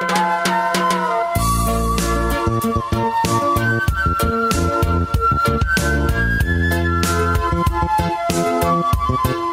Thank you.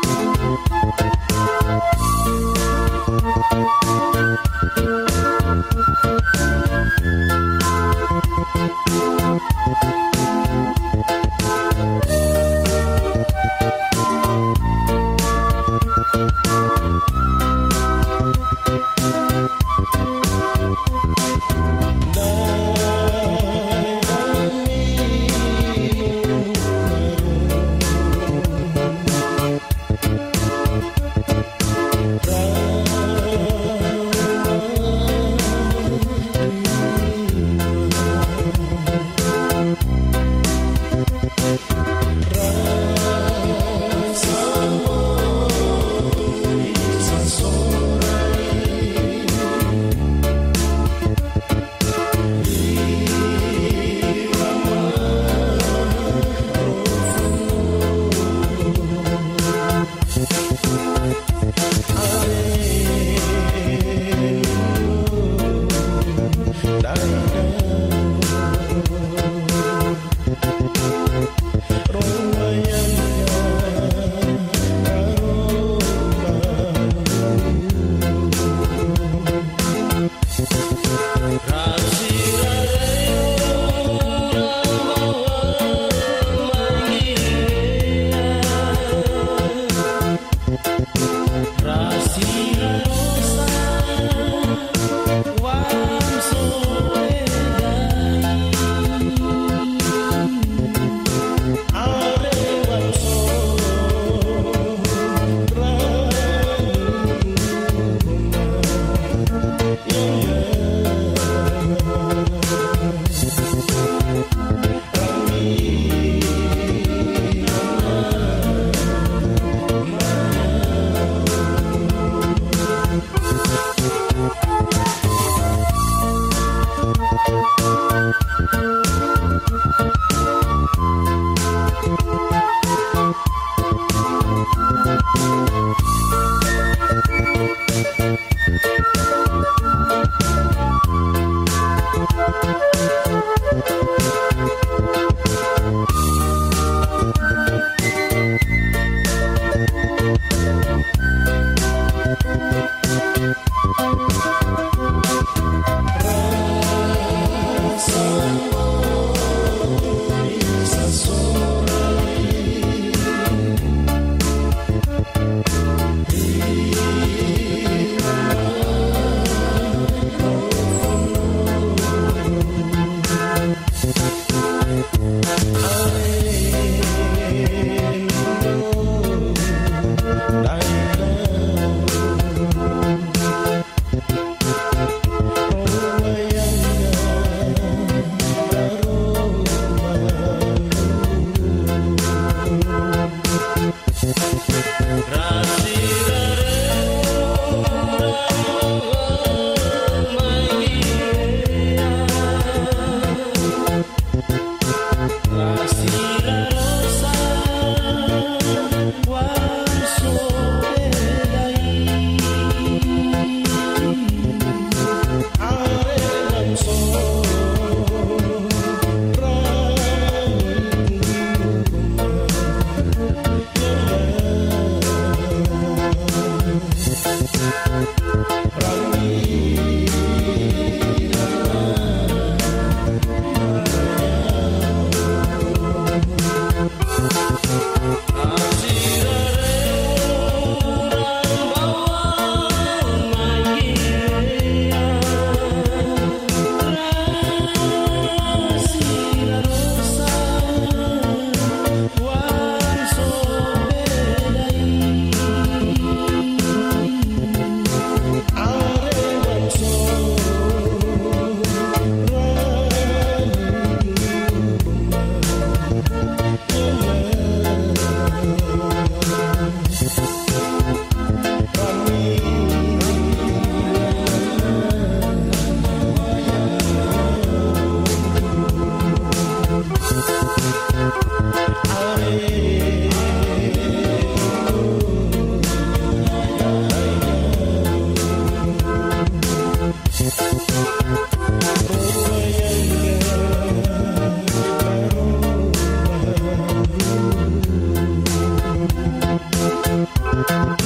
Thank